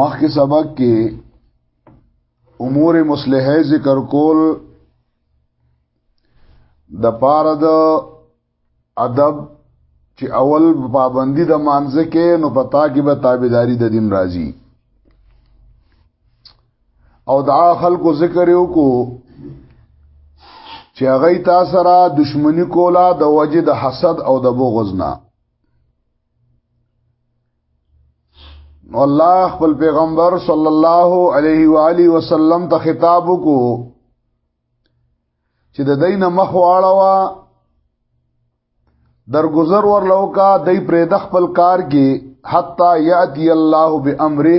مخکې سبق کې امور مصلحه ذکر کول د پاره د ادب چې اول پابندی د مانزه کې نو پتا کې به تابعداري د دین راځي او دا خلکو ذکر یو کو چې هغه تا سره دشمنی کولا د وجه د حسد او د بغض نه الله خپل پیغمبر صلی الله علیه و آله وسلم ته خطاب کو چې د دینه مخ واړوا درگذر ورلو کا دای پرې د خپل کار کې حتا یاتی الله بامره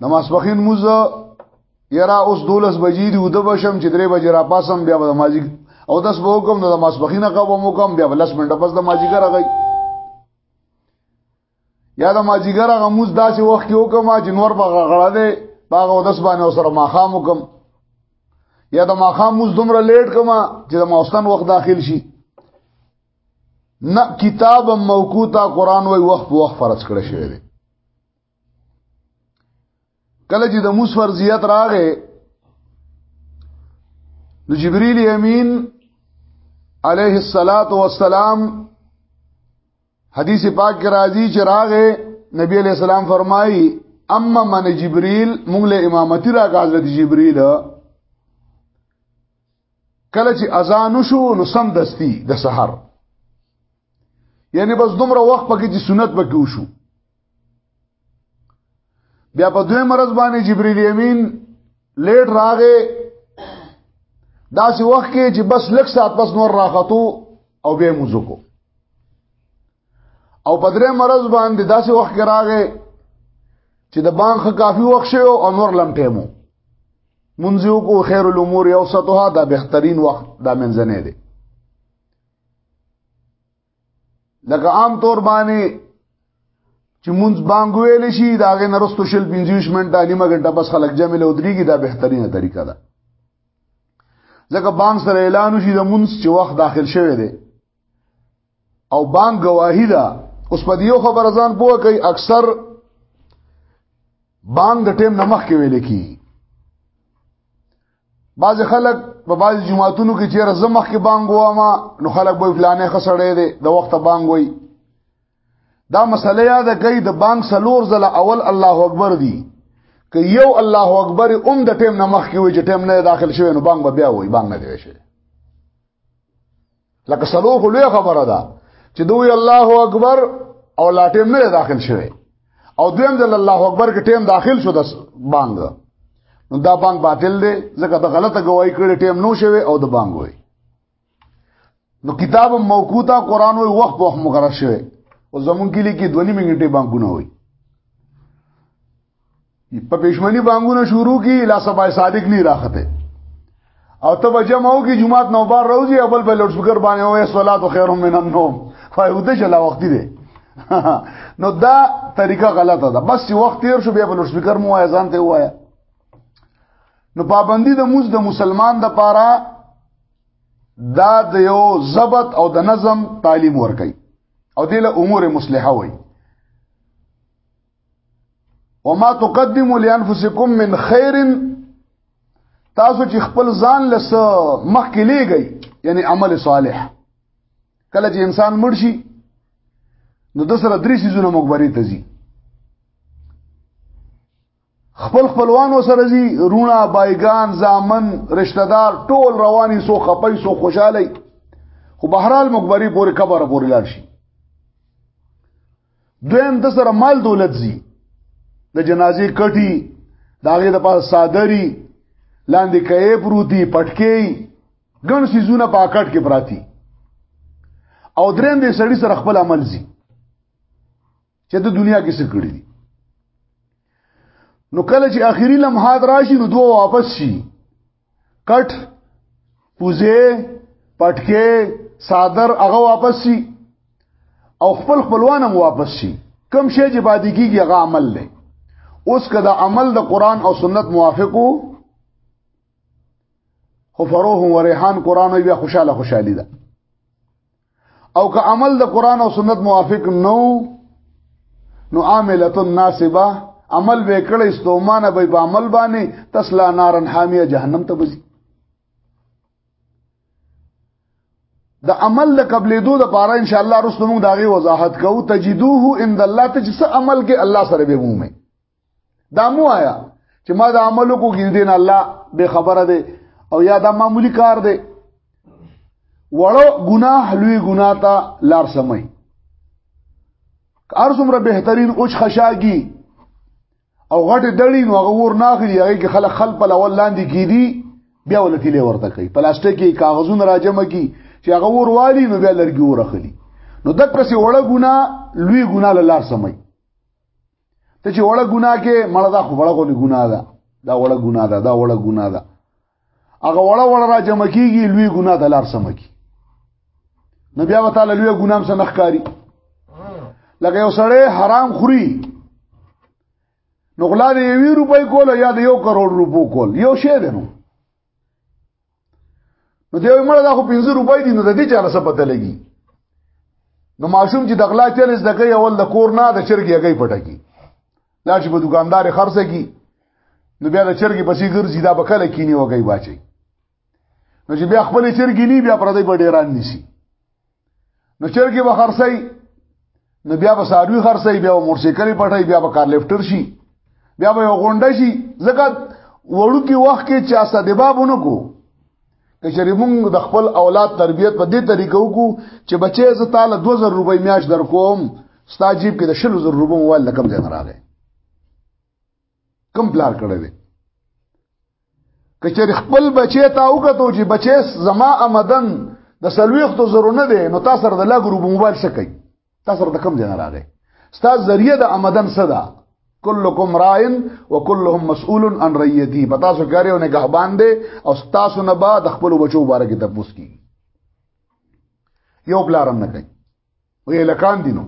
نماز پخین موز یرا اوس دولس بجې دی ود بشم چې درې بجې را پاسم بیا د ماجی او داس به حکم د نماز پخینه کوم مو کوم بیا لس منټه پس د ماجیګر غي یا د ماجیګر غموز داسې وخت کې وکم چې نور په غړا دی باغ او داس باندې سره ماخام وکم یا د ماخام موز دومره لیټ کما چې د ماستان وخت داخل شي نه کتاب موقوتا قران وای وخت وخت فرض کړی شوی دی کله چې د موس فرضیت راغې نو جبرئیل امین علیه الصلاۃ والسلام حدیث پاک کې راځي چې راغې نبی علیہ السلام فرمایي اما من جبرئیل موږ له امامتی را غاځل جبرئیل کله چې اذان شو نو سم دستی د سحر یعنی بس دومره وخت پکې چې سنت پکې وشو بیا په دوی مرز باندې جبرئیل امین لیټ راغې داسې وخت کې چې بس لک سات پس نور راختو او به موزو کو او په درې مرز باندې داسې وخت کې راغې چې د بانخ کافی وخت شو او نور لمټه مو منځو کو خیر الامور اوسطها دا بهترین وخت دا منځنه دی لکه عام طور باندې چې مونږ بانګ ویل شي دا غي نرستو شل 25 منټه نیمه غنټه بس خلک جمع له ودرېږي دا بهترینه طریقه ده ځکه بانګ سره اعلان شي د مونږ چې وخت داخل شوه دی او بانګ گواهی ده اوس په دیو خبر ځان پوه کوي اکثر بانګ د ټیم نمخ کې ویل کی بعض خلک په بعض جماعتونو کې چیرې زمخ کې بانګ واما نو خلک به فلانه خسړې دي د وخت بانګ وای دا مسله یاد کړئ د بانګ سلور زله اول الله اکبر دی که یو الله اکبر اوم د ټیم نه مخ کې وي چې ټیم نه داخل شوی نو بانګ به بیا وای بانګ نه دی شي لکه سلو خو لوی خبره ده چې دوی الله اکبر او لا ټیم نه داخل شوی او دویم ځل الله اکبر کې ټیم داخل شو د بانګ نو دا بانګ باطل دی ځکه دا غلطه گواہی کړې ټیم نو شوی او د بانګ وای نو کتاب موقوتا قران وای وخت په مقرر شوی او زمون کې لیکي دونی منټه بانګونه وای په پښمنی بانګونه شروع کی لا سبا صادق نه راخته او ته بجمعو کی جمعات نو بار روزي اول په لوډ سپیکر باندې وای صلات خیر من النوم فایوده شلا وخت دی نو دا طریقه غلطه ده بس یو وخت تیر شو بیا په لوډ سپیکر مو وای ځان ته وای نو پابندی د موز د مسلمان د پاره دا د یو ضبط او د نظم تعلیم ورکي او دله امور مصلحه وای وما تقدموا لانفسکم من خیر تاسو چې خپل ځان لس مخ کې لګی یعنی عمل صالح کله چې انسان مړ شي نو د سره درې سيزونه مقبره ته ځي خپل خپلوان وسره ځي رونه بایگان زامن رشتہ دار ټول رواني سو خپي سو خوشاله خو بهرال مقبره پورې قبر پورې لاړ شي دویم د سره مال دولت زی د جنازې کټي داغه د پاس صادری لاندې کئې پروتي پټکې ګڼ سيزونه پاکټ کې پراتی او درېم دې سړی سره خپل عمل زی چې د دنیا کې څه کړی دي نو کله چې اخیری لمحات راشي نو دوه واپس شي کټ پوزه پټکه صادر هغه واپس شي او خپل خپلوان هم واپس شي کم شي چې باندې کیږي هغه عمل لې اوس کدا عمل د قران او سنت موافقو خو فروه و ریحان قران بیا خوشاله خوشالي ده او که عمل د قران او سنت موافق نو نو عامله ناسبه عمل به کړه استومانه به په عمل باندې تسلا نارن حامیه جهنم ته بزي د عمل د قبلې دوه د پاره ان شاء الله رسو موږ داغي وضاحت کوو تجدوه ان الله ته چې عمل کې الله سره به مومي دا مو آیا چې ما د عمل کو ګیندین الله به خبره ده او یا دا معمولی کار ده وړو ګناه لوی ګناه ته لار سمای کار څومره بهترین اوچ خشاګي او غټ دړی نو هغه ور ناخلی هغه کې خلک خل په لول لاندې کیدی بیا ولتی له ورته کوي پلاستیکي کاغذونه راجمه کی چې هغه ور والی نو بیا لرګي ورخلی نو دک پسې وړه ګنا لوی ګنا لاله سمي ته چې وړه ګناه کې مړه دا خو وړه غولي ګناه ده دا وړه ګناه ده دا وړه ګناه ده هغه وړه وړه را جمع کیږي لوی ګناه د لار سم کی نو بیا وتعالى لوی ګناه هم سنخ کاری لکه یو سړی حرام خوري نو غلا دی یو روپۍ کول یا د یو کروڑ روپو کول یو شی دی نو نو دیو مړه دا خو 50 روپۍ دي نو د دې چاله څه پته لګي نو ماشوم چې د غلا چل زده کوي اول د کور نه د چرګي هغه پټکی دا چې په دکاندار خرڅه کی نو بیا د چرګي پسې ګرځي دا بکله کینی وږي باچي نو چې بیا خپل چرګي نی بیا پردې په ډیران نسی نو چرګي به خرڅي نو بیا به ساروي خرڅي بیا موټرسایکل پټي بیا به کار لفټر شي بیا به غونډه شي ځکه وړو کې وخت کې چا سدبابونو کو کچری مونږ د خپل اولاد تربیت په دې طریقو کو چې بچي ز تعالی 2000 روپۍ میاش در کوم ستا جیب کې د 10000 روپۍ موبایل لکم ځای راغی کم پلار کړی دی کچر خپل بچی تا وکړو چې بچی زما آمدن د سلويختو زرو نه دی نو تاسو سره د لا ګروپ موبایل څه کوي تاسو سره د کم دی نه راغی تاسو ذریعہ د آمدن څه ده کلکم رائن وکلهم مسئول عن رعیتی پتا سو کاری او نگهبان دی او تاسو نه با د خپل بچو باره کې تپوس کی یو بلارم نه کوي وی لکان دینو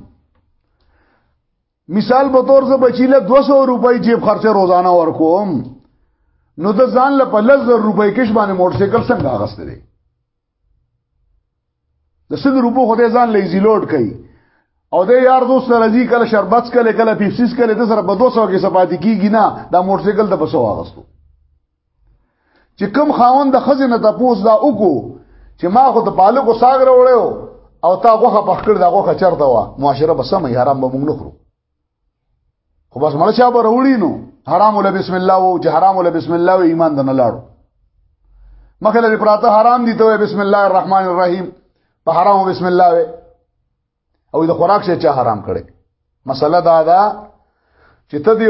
مثال په تور زه بچی له 200 روپۍ جیب خرچه روزانه ورکوم نو د ځان له په لزر روپۍ کښ باندې موټر سایکل څنګه اغسته دي د سل روپو خدای ځان لې زیلوډ کړي او د یار دوست راځي کله شربت کله کله پیپسیس کله د سره په 200 کې سپاتې کیږي نه دا موټر سایکل د بسو اغستو چې کم خاوند د خزینه تپوس دا وکړو چې ما خو د پالکو ساګ راوړیو او تا غوخه پخکړ دا غوخه چرته وا معاشره به سم حرام به موږ نه خورو خو بس مړ چا به وروړي نو حرام ول بسم الله او چې حرام ول بسم الله او ایمان دنه لاړو مخه لري پراته حرام دي ته بسم الله الرحمن الرحیم په حرام بسم الله وي او د خوراک شي چا حرام کړي مسله دا ده چې ته دی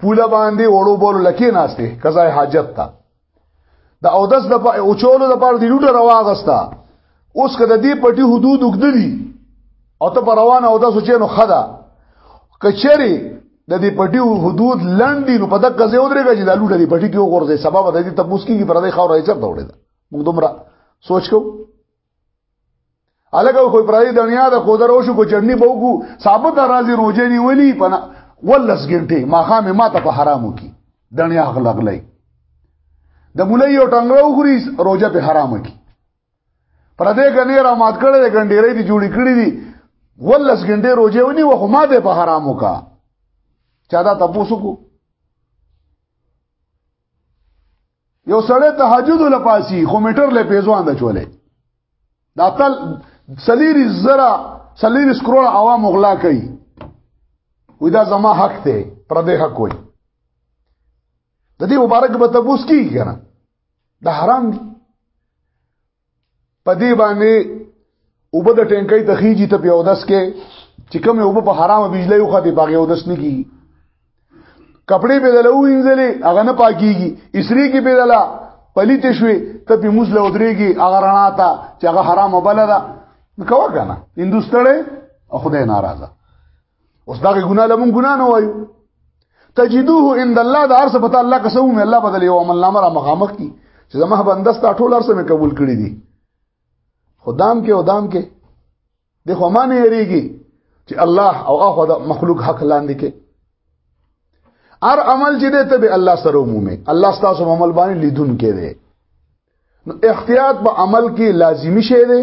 پوله باندې وړو بول لکې ناشته قضای حاجت تا د او دس د اوچولو د پاره دی لوټه رواغستا اوس کده دی پټي حدود وګدلی او ته پر روانه او داسو چینو خدا کچری د دې پټي حدود لنډي نو په دغه ځای ودرېږي چې د لوټه دی پټي کې وګورځي سبب د دې تبوس کیږي پر دې خاور یې چرته وړي موږ دومره سوچ کوو الګو خو پرای دنیا د خودر او شو کو چړنی بوګو ثابت راځي روزه نیولی پنا ولس ګنټه ما خامه ما ته په حرامو کی دنیا غلغلې د مولای یو ټنګرو خوري روزه په حرامو کی پر دې غنې را مات کړل غنډېرې دي جوړې کړې دي ولس غنډې روزه ونی و خو ما دې په حرامو کا چا دا تاسو کو یو سړی تهجد لپاسی خو میټر له پیزوان د چولې دا تل سلیری زرا سلیری سکرول عوام غلا کوي وې دا زما حق دی پر دې حق وای د دې مبارک به تبوس کیږي کنه دا حرام دی په دې باندې او په د ټینکۍ ته خيږي ته په اودس کې چې کوم او په حرامه بجلی او خدي باغې اودس نه کیږي کپڑے به دلو انځلې هغه نه پاکيږي اسری کې به دلا پلیت شوي ته په موز له ودرېږي هغه رڼا ته چې هغه حرامه بلده نو کوه کنه هندوستړې خدای ناراضه اوس دا ګناه لمون ګناه نه وایو تجدوه عند الله دا ارس پتا الله قسم مې الله بدل یو عمل نامه را مخامخ کی چې زما بندستا ټول ارس مې قبول کړی دي خدام کې او دام کې د خو معنی یریږي چې الله او اخو د مخلوق حق لاندې کې هر عمل چې دې ته به الله سره عمومي الله ستاسو عمل باندې لیدون کې دي نو احتیاط په عمل کې لازمی شی دی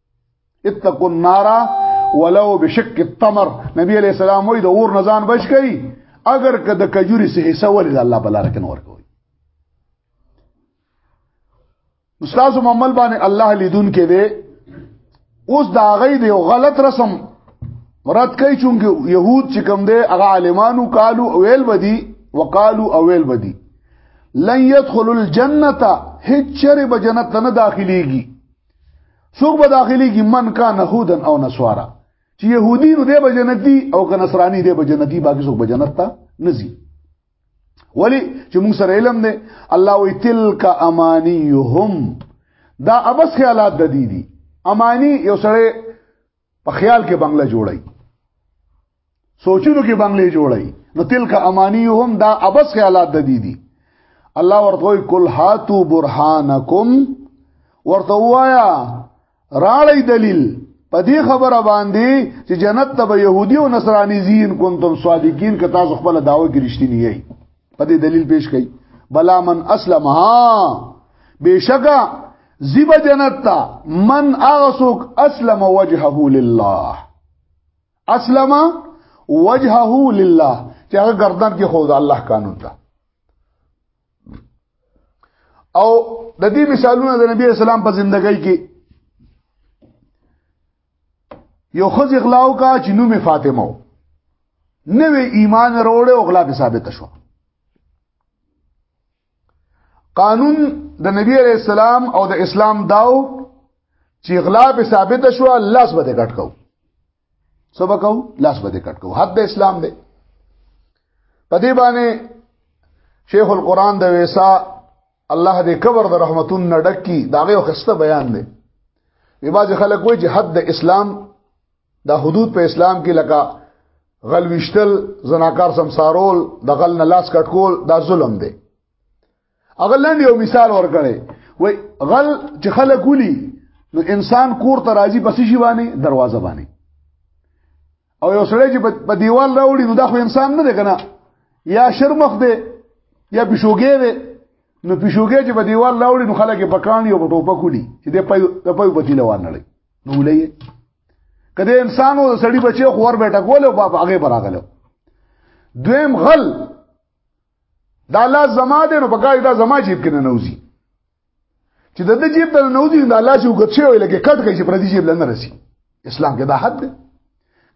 اتقوا النار ولو بشق التمر نبی علیہ السلام وی د اور نزان بچ کئ اگر که د کجوري سه حصہ ولې الله بلاره کنه ورکوي استاد محمد باندې الله لیدون کې دی اوس دا غي دی غلط رسم مراد کوي چې يهود چې کوم دی هغه عالمانو قالو اویل بدی وقالو اویل بدی لن يدخل الجنه هیڅ چره به جنت نه داخليږي څوک به داخلي کې من کا نهودن او نسوارا چې يهودي نو دی به جنتی او که نصراني دی به جنتی باقي څوک به جنت ته نزي ولی چې موږ سره علم دی الله وی تلک امانیهم دا ابس خیالات د دې دي امانی یو سره په خیال کې بنگله جوړي سوچونو کې بنگلې جوړي نو تلک امانیهم دا ابس خیالات د دي دي الله ورته وی کل هاتو برهانکم ورته وایا راړی دلیل په دې خبره باندې چې جنت ته به يهودي او نصراني زین کنتم صادقین که تاسو خپل داوه کې رښتینی یئ په دې دلیل پیش کړي بلا من اسلم ها بشکا زیب جنت تا من اغسوک اسلم وجهه لله اسلم وجهه لله چې هغه گردن کې خود الله قانون ته او د دې مثالونه د نبی اسلام په زندګۍ کې یو خځه غلاو کا چې نوم فاطمه نوې ایمان وروړ او غلا به ثابت شو قانون د نبی عليه السلام او د اسلام داو چې غلا به ثابت شو لاس به کټ کو سبا کو لاس به کټ کو حد د اسلام دی په دې باندې شیخ القران د ویسا الله دې قبر د رحمتون نه ډک کی داغه یو خسته بیان دی وی باز خلک وایي چې حد د اسلام دا حدود په اسلام کې لکه غل وشتل زناکار سمسارول د غل نه لاس کټکول دا ظلم دی اغه لنډ یو مثال ورکړي وای غل چې خلک ولي نو انسان کور ته راځي پسې شي باندې دروازه باندې او یو سړی چې په دیوال راوړي نو دا خو انسان نه دی کنه یا شرمخ دی یا پښوګې دی نو پښوګې چې په دیوال راوړي نو خلک په کانی او په ټوپه کولی چې د پي د پي په تیله ور نړي نو ولې کله انسانو سړی بچي خو ور بیٹه کول او باب هغه براغلو دویم غل دا لا زما دی نو په کای دا زما جیب کې نه نوځي چې د دې جیب ته نوځي د الله چې وګچې وي لکه کټ کوي چې پر دې جیب لنه رسی اسلام کې دا حد دی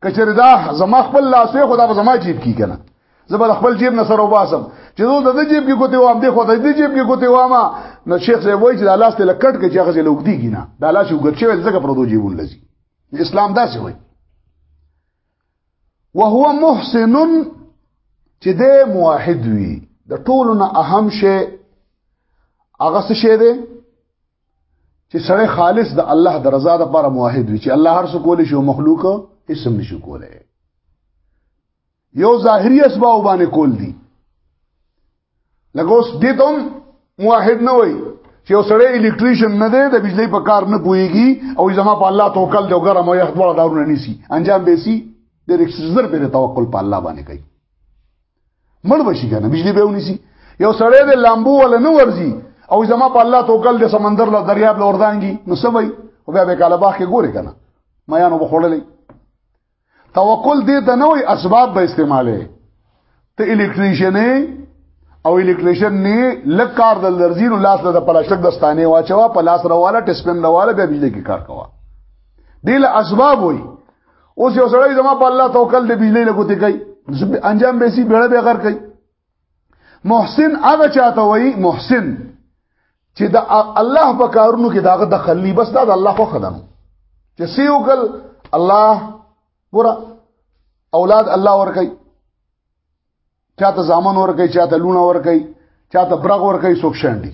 کچره دا زما خپل لاس وي خدا په زما جیب کې کنه زبر خپل جیب نه سره وباسم چې زه د دې جیب کې کوته وام دې خو د دې جیب کې کوته وام نو شیخ زه وایي چې د الله ستل کټ کې چې هغه لوګ دیږي نه د الله چې وګچې وي ځکه پر دوه جیبون لذي اسلام دا څه وایي وهو محسن چې د موحد وي د ټولو نه اهم شی هغه څه شی دی چې سره خالص د الله د رضا لپاره موحد وي چې الله هر څه کولی شي او مخلوق هیڅ هم نشي کولی یو ظاهري اسباب باندې کول دي لکه اوس دې ته موحد نه وای چې یو سړی الیکټریشن نه دی د بجلی په کار نه پويږي او زما په الله توکل دی ګرم او یخ دواړه دارونه نیسی انجام به سي د رکسزر پر توکل په الله باندې کوي مړ بشي کنه بجلی به ونیسی یو سړی د لامبو ول نه ورزي او زما په الله توکل د سمندر له دریاب لوردانګي نو سوي او بیا به کاله باغ کې ګوري کنه ما یانو بخړلې توکل دې ته نه وي اسباب به استعماله ته الیکټریشن او الیکټریشن نه لکار د لرزین لاس له پلاستیک دستانه واچوا په لاس راواله ټسپن راواله به بجلی کې کار کوا دې له اسباب وي اوس یو سړی زما په الله توکل دې بجلی له کوتي کوي انجام به سي بیړه به غر کوي محسن هغه چاته وای محسن چې د الله په کارونو کې داغه دخل نه بس دا د الله خو خدام چې سیو کل الله ګره اولاد الله ور کوي چاته زامن ور کوي چاته لونه ور کوي چاته برغ ور کوي سوک شاندي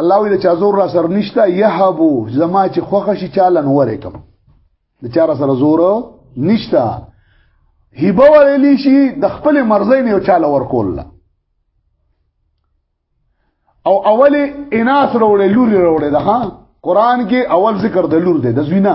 الله وی د چا زور را سره نشته یهبو زما چې خوخه شي چالن وره کوم د چا را سره زور نشته هیبه ولې شي د خپل مرزي نه چاله ورکول لا او اول اناس وروړي لوري وروړي ده ها قران کې اول ذکر د لور ده د زوینا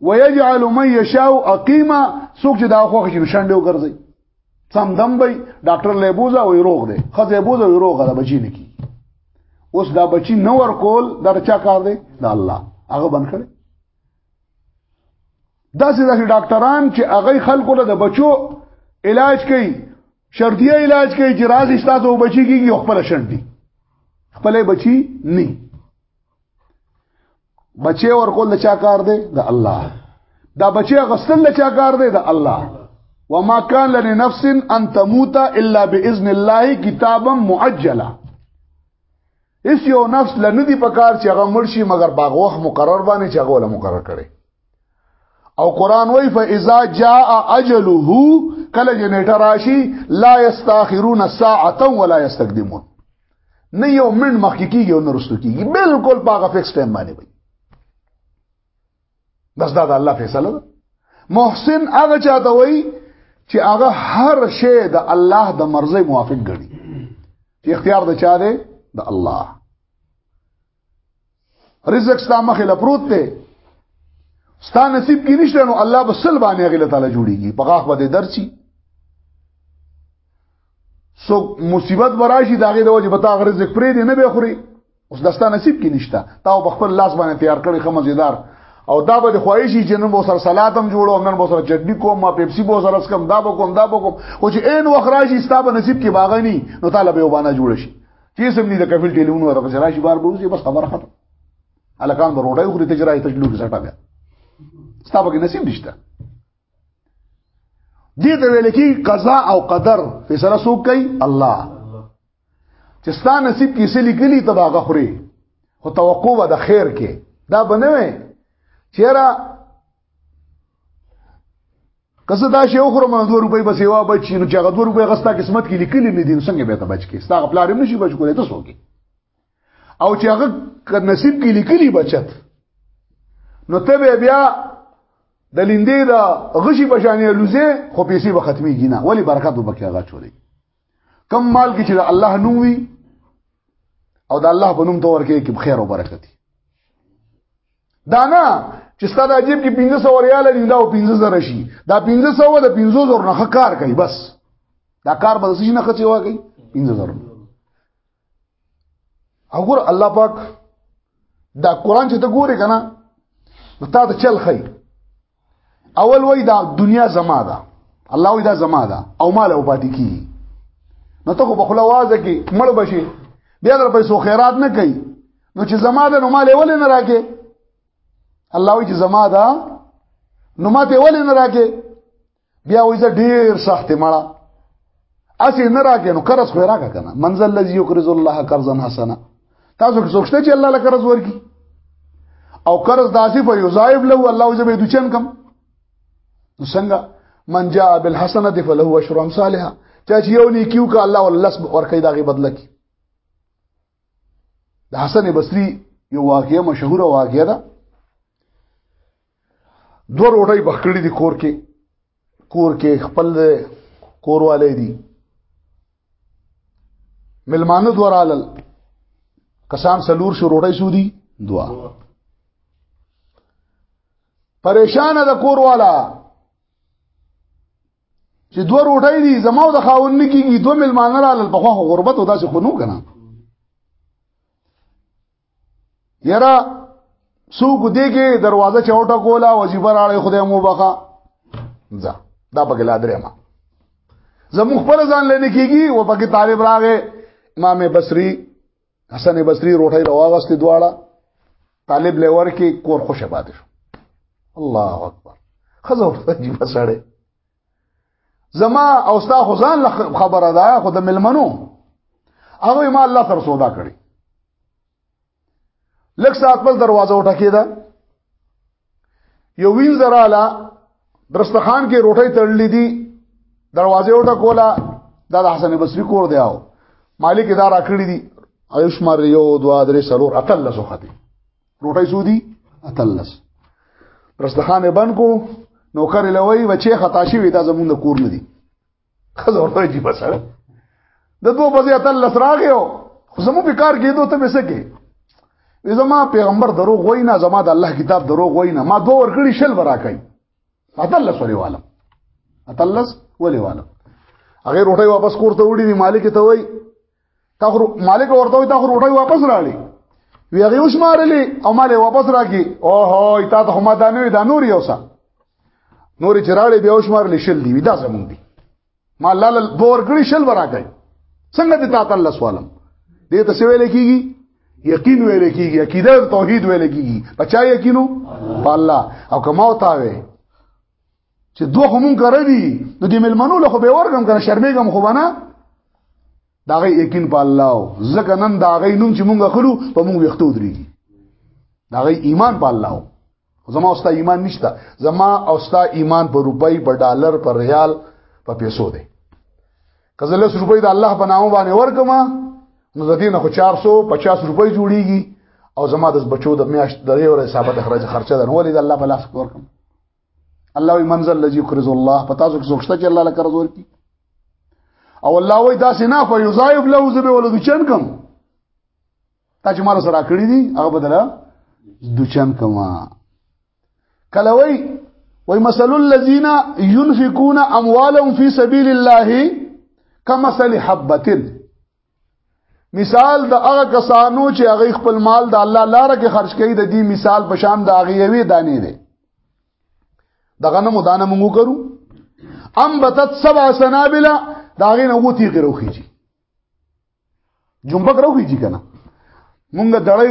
ويجعل من يشاء اقيما سوق چې دا خوخه شي شنډو ګرځي سم دم به ډاکټر له بوزا وي روغ دی خزه بوزا وي روغ ده بچی نه کی اوس دا بچی نو ور کول درچا کار دی دا الله هغه بن کړي دا سې داسې ډاکټران چې هغه خلکو له د بچو علاج کوي شرطیه علاج کوي چې راز استاد او بچی کیږي خپل شرط دي خپل بچی نه بچي ورکول د چا کار دی د الله دا بچي غسل د چا کار دی د الله وما كان لنفس ان تموت الا باذن الله كتابا معجلا اس یو نفس لندی پکار چې هغه مرشي مگر باغ وخت مقرر باندې چې هغه ولا مقرر کړي او قران وای فاذا جاء اجله کله جنټر راشي لا یستاخرون ساعه ولا یستقدمون نه یو من مخکې کیږي او نه رسو کیږي بالکل پاغه فکس ټایم باندې وي بس دا د الله فیصله ده محسن هغه چاته وای چې هغه هر شی د الله د مرزي موافق ګڼي اختیار د چا دی د الله رزق ستا مخې له پروت دی ستا نصیب کې نشته نو الله به سل باندې غل تعالی جوړيږي په غاخ باندې درچی سو مصیبت براشي داغه د وجه بتا غرز پرې دی نه به خوري اوس دستا نصیب کې نشته تا په خپل لاس باندې تیار کړی خمزیدار او دا به خواهشي چې نن به سره سلاتم جوړو نن به سره چټنی کوم ما پیپسی به سره کم دا به کوم دا به کوم او چې عین وخراشي ستا به نصیب کې باغنی نو طالب یو باندې جوړ شي چې سم دي د کفیل ټلیفون ورکړي چې راشي بار بوزي بس خبره ختم الکان به روډای خوري تجربه ته لوګي سټا بیا ستا به نصیب نشته دې ته ویل کی قضا او قدر فیصله څوک کوي الله چې ستا نصیب کې څه لیکلي تبا غخوري خو توقع و د خیر کې دا بنوي چیرې کسه دا شی اوخره ما 2 روپۍ به سیوا بچی نو چې هغه 2 روپۍ غستا قسمت کې لیکلې نه دي څنګه به ته بچ کې ستا خپل لارې نشي بچ کولای ته سوګي او چې هغه نصیب کې لیکلي بچت نو ته به بیا د لیندې دا غشي بشانې لوزه خو پیسې به ختمي کینا ولی برکت وبکه هغه چولې کم مال کې چې الله نوم وي او د الله په نوم تور کې خیر او برکت دا نه چې ستاسو د جیب کې 1500 ریال دي دا 15000 شي دا 1500 د 15000 نه کار کوي بس دا کار به څه نه خچي واګي 15000 وګور الله پاک دا قران چې ته ګوري کنه نو تا ته چل خي اول وای دا دنیا زما ده الله وای دا زما ده او مال او پاتې کی نو ته په خلا وازه کې مړ بشي بیا در پیسو خیرات نه کوي نو چې زما ده نو مال ولې نه راکې الله وای چې زما ده نو ماته ولې نه راکې بیا وې زه ډیر سخت مړه اسی نه راګې نو قرض خو راګه کنه منزل الذي يقرض الله قرضا حسنا تاسو کې څوک شته چې الله له قرض ورکی او قرض داسې په یوزایب له الله وجه به دچن کم نو څنګه من جاء بالحسنه فله عشر امثالها چا چې یو نیکیو کا الله ولس ورکې داغي بدل کی د حسن بصری یو واقعه مشهور واقعه ده دو روټي بخړې دي کور کې کور کې خپل کورواله دي ملمانو دورالل کسان سلور شو روټي سودي دوا پریشان د کوروالا چې دوه روټۍ دي زمو د خاون نه کیږي دوه ملمانه را لل په خو غربت او داسې خونو کنه یرا سوق دیګه دروازه چوټه کولا وظیفه راړې خدای مو بخا ځه دا پکې لا درې ما زموږ خپل ځان لنه کیږي و پکې طالب راغې امام بصری حسن بصری روټي راوغستې دواړه طالب لور کې کور خوشباد شو الله اکبر خزه ورته جیب سره زما او ستا خو ځان خبره ده خو د ملمنو هغه ما الله سره سودا کړی لک سات پس دروازه وټکی ده یو وین زراله درستخان کې روټي تړلې دي دروازه وټه کولا دا د حسن بصری کور دی او مالک دا راکړی دي ایوش مر یو دوا درې سلور اتل لسو ختی روټي سودي اتلس رستخان بن کو نوکر لوي بچي خطا شي وي دا زمونږ د کور نه دي خزه ورته جی بسره د دوه بځه اتلس راغیو خو زمو په کار کې دوه ته مسکه وې زما پیغمبر دروغ وای نه زما د الله کتاب دروغ وای نه ما دوه ور کړی شل برا کوي اتلس ولې والم اتلس ولې والم هغه روټي واپس کور ته وړي مالک ته وای تغرو مالک ورته وي تغرو ډوډۍ واپس راړي وی هغه وشمارلې او مالې واپس راکی او هو تا ته هم دا نه دا نور یو څه نور چې راړې بیا وشمارلې شل دی دا زمونږ دی ما لال دور کړی شل ورا کوي څنګه دې تا ته الله سوالم دې ته څه ویل کیږي یقین ویل کیږي عقیده توحید ویل کیږي پچا یقینو په الله او کما وتا وي چې دوه خو مونږ کړی دي نو دې ملمنو له خو به ورګم کنه شرمېګم خو بنا دا غي یقین په الله زکه نن دا غي نوم چې مونږ خلو په مونږ وختو دري دا غي ایمان په الله زما اوستا ایمان نشته زما اوستا ایمان په روپۍ په ډالر په ریال په پیسو دی کزه لس روپۍ د الله په نامو باندې ورکما نو د دینه خو 450 روپۍ جوړیږي او زما د بچو د میاشت د یو حساب د خرچه ده نو ولې د الله په لاس ورکم الله وی منزل الذي يقرض الله پتا څوک څوک شته چې الله له قرض ورکی او الله وی دا سینا په یوزایب له وزبه ولګ چن کم تا چې مال سره کړی دي هغه بدله دوچن کما کله وی وی مثل الذين ينفقون اموالهم في سبيل الله كمثل حبه مثال د هغه کسانو چې هغه خپل مال د الله لپاره کې خرج کوي د دې مثال په شان د هغه یوې دانې دی د غنمو دانه موږ کرو ام بتت سبع سنابل دا غي نه وتی غرو خيږي جنبک رو خيږي کنه مونږ دړې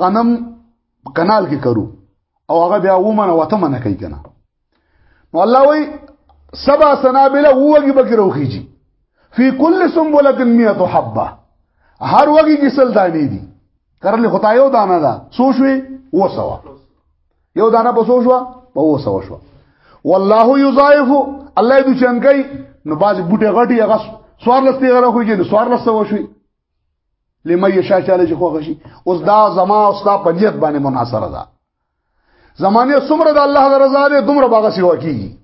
غنم کانال کې کرو او هغه بیا ومنه وته منه کوي کنه نو الله وای سبا سنابل ووږي بکې روخیږي فی کل سنبله 100 حبه هر وږي کې سل دانی دي کرل خدای یو دانه ده سوشوي و سوا یو دانه په سوشوا په و سوا شو والله یضاعف الله دې چنګي نو باز بوټه غټي هغه سوار لسته غره خوږي نو سوار لسته وشوي لمه یشا چاله چې خوښ شي اوس دا زما او ستا په نیت باندې مناصره ده زمانه څومره د الله د رضا ده دومره باغ سی وکی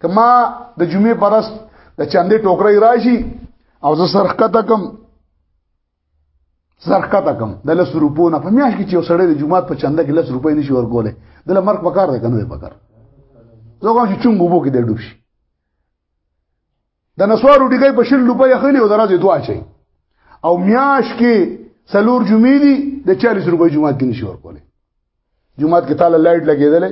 کما د جمعې پرس د چاندې ټوکرې راشي او زه سرخته کم سرخته کم د لس روپو نه په میاش کې چې وسړې د جمعات په چنده کې لس روپې نشي ورکولې د لمر په کار ده کنه په کار زه کوم چې چونګو بو کې د ډوب شي د نسوارو ډیګي په شل روپۍ اخلي او درځي دوا چي او میاش کې سلور جمعې دي د 40 روپۍ جمعه کې نشي ورکولې جمعه کې تعالی لایټ لګېدلې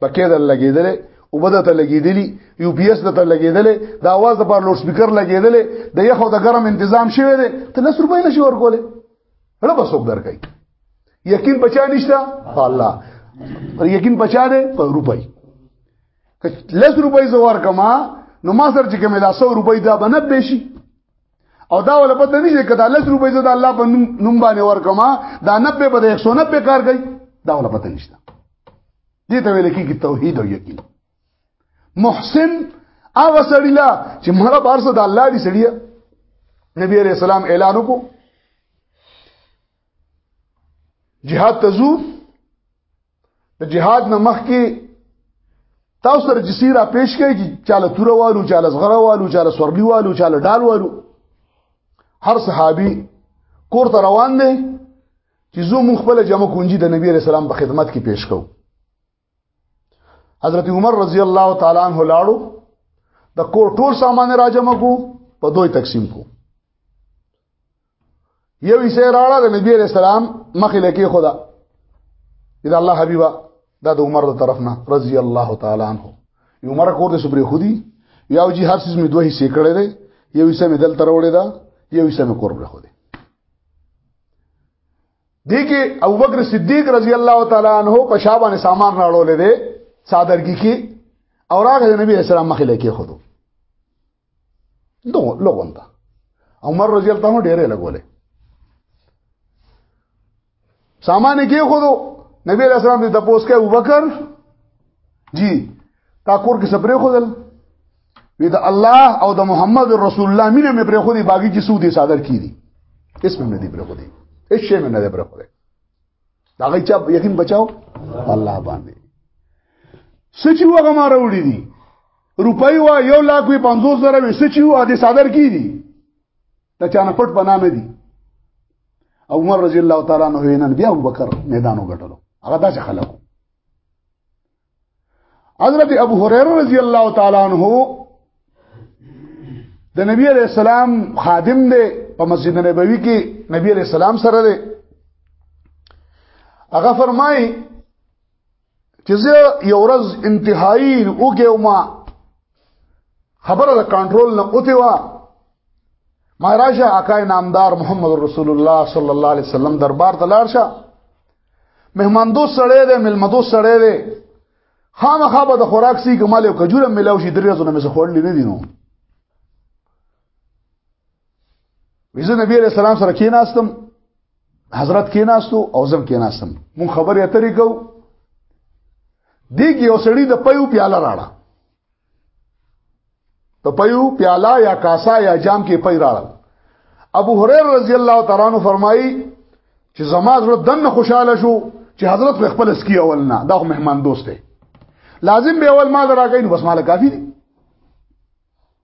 پکې دل لګېدلې او بده ته لګېدلې یو پی ایس ته لګېدلې د आवाज لپاره لوډ سپیکر لګېدلې د یخو د ګرم تنظیم شوی دی ته 10 روپۍ نشي ورکولې هله بسوک درکې یقین بچا نشته الله یقین بچا دې په روپۍ لس روپۍ زه ورکما نو ما سره چې کومه دا 100 روپۍ دا بنه بشي او دا ول پته نه چې کدا لس روپۍ زه د الله په نوم باندې ورکما دا 90 په 190 کار کوي دا ول پته نشته دې ته ویل کېږي توحید او یقین محسن او سړی لا چې مړه بارسه د الله دی سړی نبی عليه السلام اعلان وکړو جهاد تزو د جهاد نه مخکې تاسو سره جسی را پیش کیږي چاله تور والو چاله زغره والو چاله سورلی والو چاله ډال والو هر صحابي کور ته روان دی چې زو مون خپل جمع کونجي د نبی رسول الله په خدمت کې پیش کو حضرت عمر رضی الله تعالی عنہ لاړو د کور ټول سامان را جمع کو په دوی تقسیم کو یو یې سره راړه د نبی عليه السلام مخې لکه خدا اذا الله حبيبا دا د عمر د طرف نه رضی الله تعالی عنہ عمر کور د صبر خودي یو جی هر څه می دوه حصے کړي دي یو حصہ می دل تروړې دا یو حصہ می کور پر خودي دي کې ابو بکر صدیق رضی الله تعالی عنہ په شابه سامان راړولې دي صادرګي کې اوراغه نبی اسلام مخې لکه خودو دغه لغونته عمر رضی الله عنه ډېرې لګولې سامان کې خو نبی رسول الله د پوس کې ابوبکر جی تا کور کې سپرې خودل وی د الله او د محمد رسول الله مینه مې پرې خو دي باقي چې سودي صادر کیدي اسم مې دې پرې خو دي هیڅ شی مې نه دې پرې خو دي دا غي چا یقین بچاو الله باندې سچ وګه ما راوړي دي روپۍ وا یو لاک وی 50 زره وی سچي او د صدر کی دي د چانه پټ بنانه دي او عمر رضی الله تعالی عنہ وینن بیا ابو بکر میدانو غټلو هغه داسې خلکو حضرت ابو هريره رضی الله تعالی عنہ د نبی علیہ السلام خادم دی په مسجد نبوي کې نبی علیہ السلام سره دی هغه فرمایي چې زه یو ورځ انتهایی وګیو ما خبره د کنټرول نه اوتی وا ما راشه اکای نامدار محمد رسول الله صلی الله علیه وسلم دربار ته لاړ شه مهمان دوست سره دی ملمه دوست سره دی خامخا به د خوراک سی کمال او کجوره ملاو شي درې زونه مې خورلې نه دي نو ویزه نبی علیہ السلام سره کیناستم حضرت کیناستو او زم کیناستم مون خبرې اترې کو دیګ یو سړی د پيو پیاله راړه د پيو پیاله یا کاسا یا جام کې پي راړه ابو هريره رضی الله تعالی عنہ فرمایي چې زما زړه دنه خوشاله شو چې حضرت په خپل سکی اول نه دا مهمان دوست دی لازم به اول ما دراګین بس مال کافی دی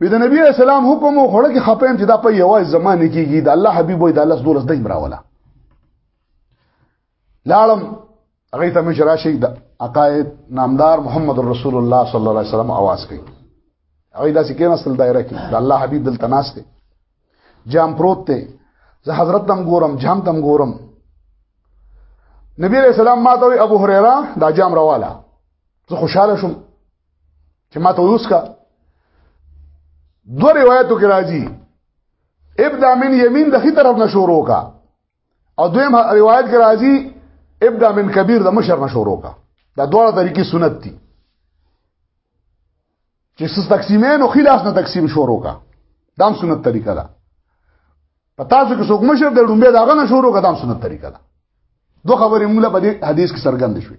وی د نبی اسلام حکم او خړه کې خپم چې دا په یوه زمانه کېږي د الله حبيب وي د الله سره ورځ دیم راولا لاړم هغه ته مې راشي د عقاید نامدار محمد رسول الله صلی الله علیه وسلم आवाज کوي هغه داسې کې نسل دایره کې د الله حبيب دلته ناس دی جام پروت دی زه حضرت تم ګورم جام تم ګورم نبی علیہ السلام ما ته ابو هريره دا جام راواله زه خوشاله شوم چې ما ته اوس کا دو روایتو کې راځي ابدا من یمین د خي طرف نه شروع کا او دویم روایت کې راځي ابدا من کبیر د مشر نه شروع کا دا دواړه طریقې سنت دي چې سس تقسیمین او خلاص نه تقسیم شروع کا دام سنت طریقه ده په تاسو کې څوک مشر د ډومبه داغه نه شروع کا دام سنت طریقه ده دو خبرې موږ په دې حدیث کې څرګند شوې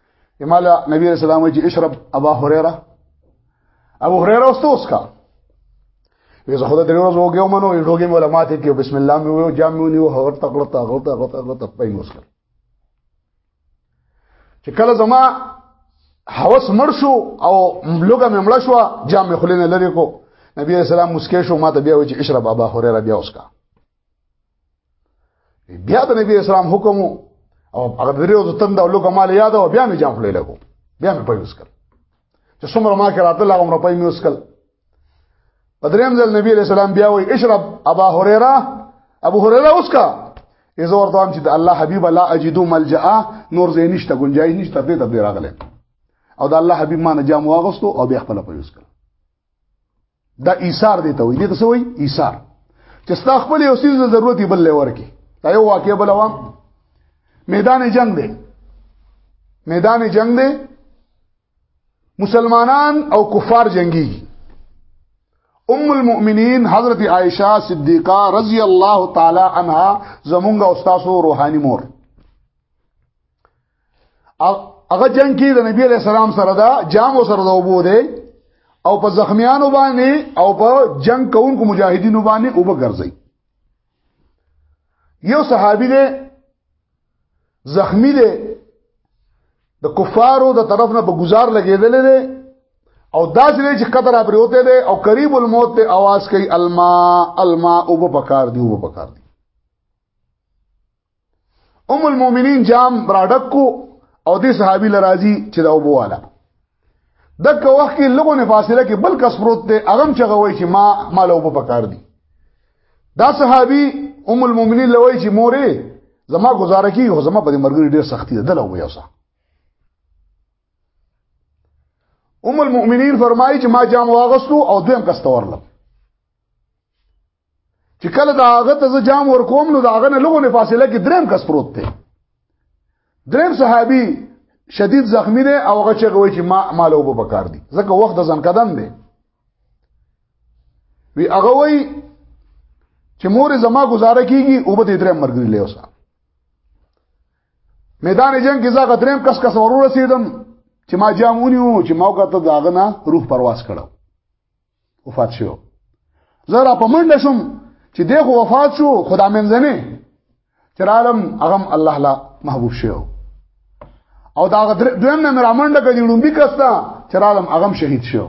امال نبی رسول الله چې اشرب ابا هريره ابو هريره اوس اوس کا وی زه خدای دې ورځ وګیو منو یو ډوګي مولا ماته کې بسم الله مې ویو جام مې نیو هور تکړه تا غلط غلط غلط په موس کړ چې کله زما حوس مړ شو او لوګه مې مړ شو جام مې خلینه لری کو نبی رسول الله مسکه شو ماته بیا و چې اشرب ابا هريره بیا اوس کا بیا د نبی اسلام حکم او هغه دریو د تند او لوګه مال یاد او بیا مې جام خلې لګو بیا مې پیوس کړ چې څومره ما کې راته لغم روپۍ مې وسکل پدریم ځل نبی علیہ السلام بیا وی اشرب ابا هريره ابو هريره اوسکا ایزه ورته هم چې الله حبیب لا اجدو ملجا نور زین نشته گنجای نشته دې ته راغله او د الله حبیب ما نه جام واغستو او بیا خپل پیوس کړ دا ایثار دی ته وي دي څه وي ایثار چې ستا خپل یو سیز ضرورت بل لور کې دا یو واقع بل وام میدان جنگ دی میدان جنگ دی مسلمانان او کفار جنگي ام المؤمنین حضرت عائشہ صدیقہ رضی الله تعالی عنها زمونږ استادو روحانی مور هغه جنگ کې د نبی علیہ السلام سره دا جام سره دا وبو دی او په زخمیانو باندې او په جنگ کوونکو مجاهدینو باندې او به ګرځي یو صحابي دی زخمی دی د کفارو د طرف نه په گزار لګیدل دی او دا چې قطر پر وته دی او قریب الموت ته आवाज کوي الما الما او په پکار دی او په پکار دی ام المؤمنین جام راډکو او دې صحابي لراضي چې دا وبواله دغه وخت کې لغونه فاصله کې بل کس پروت دی اغم چغوي چې ما مال او په کار دي دا صحابي ام المؤمنین لوي چې مورې زما گزاره کی او زما په مرګ ډیر سختی ده له ویو سره ام المؤمنین فرمایي چې ما جام واغستو او دویم کس تورلم چې کله دا هغه ته جام ور کوم نو دا هغه نه لغونه فاصله کې دریم کس پروت دی دریم صحابي شدید زخمی دی او هغه چې غوي چې ما مال او په کار دي ځکه وخت د ځن قدم دی وی هغه وای چې مور زما گزاره کیږي او به درې مرګري له اوسه میدان جنگ کې زغه دریم کس کس ورور رسیدم چې ما جامونی وو چې ما وکړه داغه نه روح پرواز کړو وفات شو زه را په منډه شوم چې دی خو وفات شو خدا منځنه چې عالم هغه الله لا محبوب شو او دا دویم نه را منډه کړي لومبي کستا چې عالم هغه شهید شو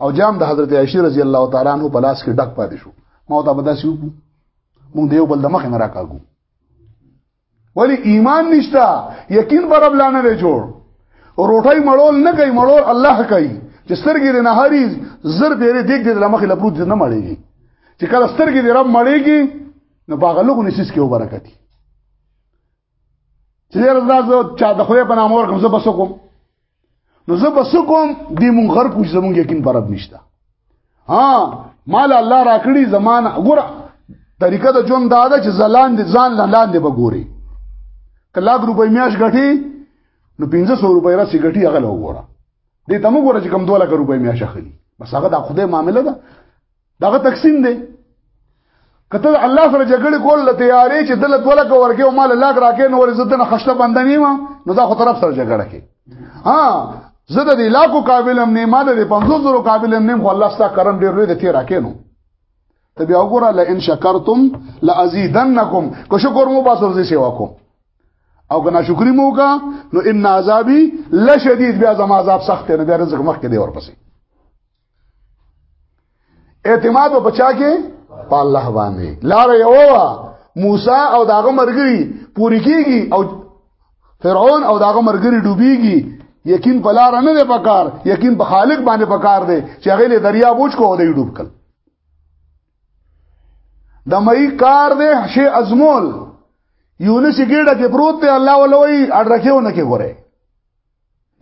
او جام د حضرت عائشہ رضی الله تعالی عنہ په لاس کې ډک پاتې شو ما ته بداسي وکړو مونږ دیو بل د مخ نه راکاګو ولی ایمان نشتا یقین پر رب لانه دی جوړ روټای مړول نه کوي مړول الله کوي چې سترګې د نهاري زر پیری دیګ دې لمخې لپروت نه مړېږي چې کله سترګې د رب مړېږي نو باغ لوګو نسیس کې وبرکت چې راز چا د خدای په نام ورکم زه بس کوم نو زه بس کوم دې مونږ غر کوی زمونږ یقین برب نشته ها مال الله راکړي زمانہ ګور طریقه د ژوند دا ده چې زلان دي ځان لاندې بګوري کلاک روپۍ میاش غټي نو 1500 روپۍ راسي غټي هغه لوګوره دې تمو ګوره چې کم 2 لک روپۍ میاش اخلي بس هغه د خوده معاملې ده دغه تقسیم دی کته الله سره جګړه کول لته یاري چې دلت ولا کو ورکه او مال لاګ راکې نو ور عزت نه خشته بند نه ما نو دا خو طرف سره جګړه کې ها زده د علاقو قابل هم نه ما د 50 زرو قابل هم نه خو الله ستا کرم ډیر لوی د تیر راکې نو ته بیا وګوره ل ان شکرتم لازیدنکم کو شکر مو باسو زی سیوا کو او کنا شکر مو کا نو ان عذابی لشدید بیا زما عذاب سخت نه بیا رزق مخ کې دی ورپسې اعتماد په بچا کې په الله باندې لار یو وا موسی او داغه مرګري پوری کیږي او فرعون او داغه مرګري ډوبيږي یقین په لار نه دی پکار یقین په خالق باندې پکار دی چې هغه له دریا بوج کو دی ډوب کړ د مې کار دی شی ازمول یونس ګډه کې پروت دی الله ولوي اډرکهونه کې ګوره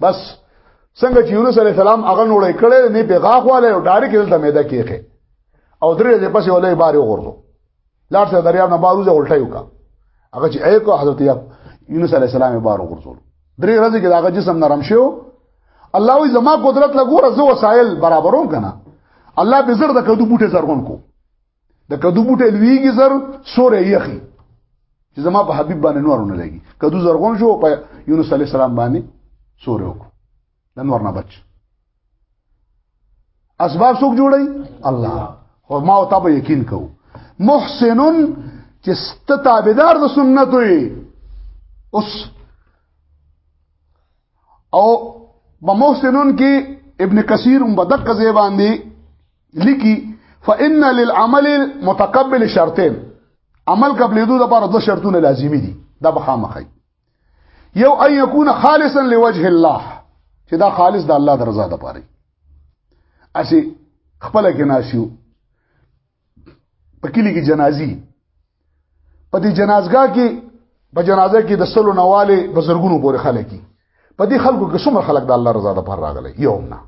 بس څنګه چې یونس علی السلام هغه نوړې کړې نه په غاخواله او ډایرک دلته میده کېخه او درې دې پسې ولې باري وغورځو لار سره دریاب نه باروزه الټه یو کا هغه چې اې کو حضرت یونس علی السلام بار وغورځو درې ورځې کې هغه جسم نرم شو الله وی زما قدرت لګوره زو وسایل برابرون کنه الله به زر د کدو بوټه زرغون کو د کدو بوټه لویږي زر سورې یخي چې زما په حبيب باندې نورونه لګي کدو زرغون شو په یونس علی السلام باندې سورې وکړو د نور نه بچ اسباب څوک جوړي الله خو ما او تاسو یقین کو محسنن چې ستتابدار د سنت وي اوس او په محسنون کې ابن کثیر هم بدق ځای باندې لیکي فإن للعمل متقبل شرطين عمل قبلېدو لپاره دوه شرطونه لازمي دي دا به خامخای یو ان یکون خالصا لوجه الله چې دا خالص د الله درزا ده پاره اسی خپل کې ناشیو په کلی کې جنازي په دې جنازګاه کې په جنازه کې د سلو نواله بزرګونو پورې خلک کی په دې خلکو کې څومره خلک د الله رضا لپاره راغلي یوم نه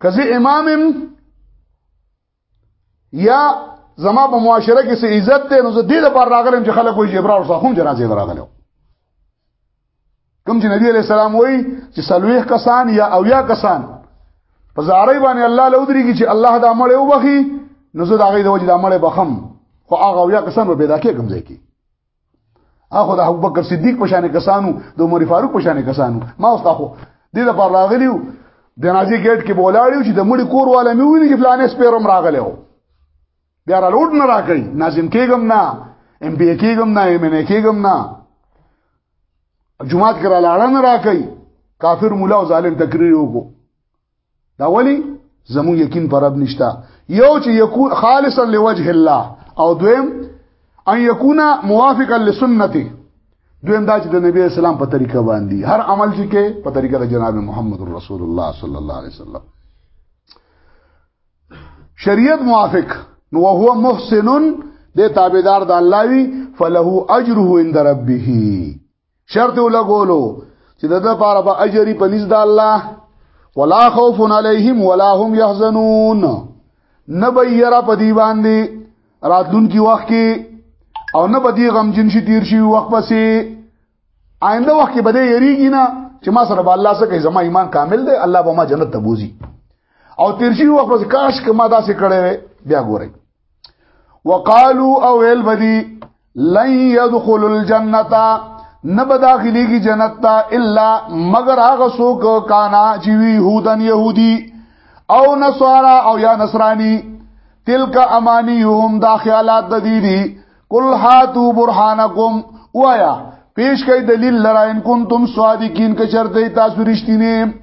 کزي امام یا زما په معاشره کې څه عزت ده نو زه دې لپاره راغلم چې خلک وایي جبران صاحب هم جنازې راغلو کوم چې نبی علیہ السلام وایي چې سلويخ کسان یا او یا کسان په زارې باندې الله له ودرېږي چې الله د عمل یو بخي نو زه دا غي د وجه د عمل بخم خو هغه او یا کسان به پیدا کې کوم ځای کې اخو د ابو بکر صدیق په شان کسانو د عمر فاروق په شان کسانو ما اوس تاخو دې د پر راغلیو د نازي ګیټ کې بولاړیو چې د مړي کور والا مې ویني چې فلانې سپیرم راغلی و بیا را لوډ نه راکړي ناظم کېګم نه ام بي کېګم نه ام ان کېګم نه جمعات کرا لاړه نه راکړي کافر مولا او ظالم تقریر وکړو دا ولی زمو یقین پر رب نشتا یو چې یکون خالصا لوجه الله او دویم ان یکونا موافقا لسنته دویم دا چې د نبی اسلام په طریقه باندې هر عمل چې کې په طریقه د جناب محمد رسول الله صلی الله علیه وسلم شریعت موافق نو هو محسن د تابعدار د الله وی فله اجره عند ربه شرط ولګولو چې د لپاره به اجري په نس د الله ولا خوف عليهم ولا هم يحزنون نبير په دی باندې راتلون کی وخت کې او نه بدی غم جن شي تیر شي وخت پسې آینده وخت کې بده یریږي نه چې ما سره به الله سره زما ایمان کامل دی الله به ما جنت ته بوزي او تیر شي وخت پس کاش که ما داسې کړې بیا ګورئ وقالو او ال بدی لن يدخل الجنه نه به داخليږي جنت ته الا مگر هغه څوک کانا چې وی يهودن يهودي او نصارا او یا نصراني تلک امانيهم دا خیالات د دي دي قل هاتو برهانکم وایا پیش کئ دلیل لرا ان کنتم صادقین که چرته تاسو رښتینه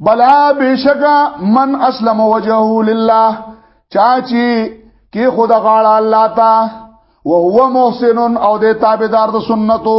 بلا بشکا من اسلم وجهه لله چاچی کې خدا غاړه الله تا وهو محسن او د تابعدار د سنتو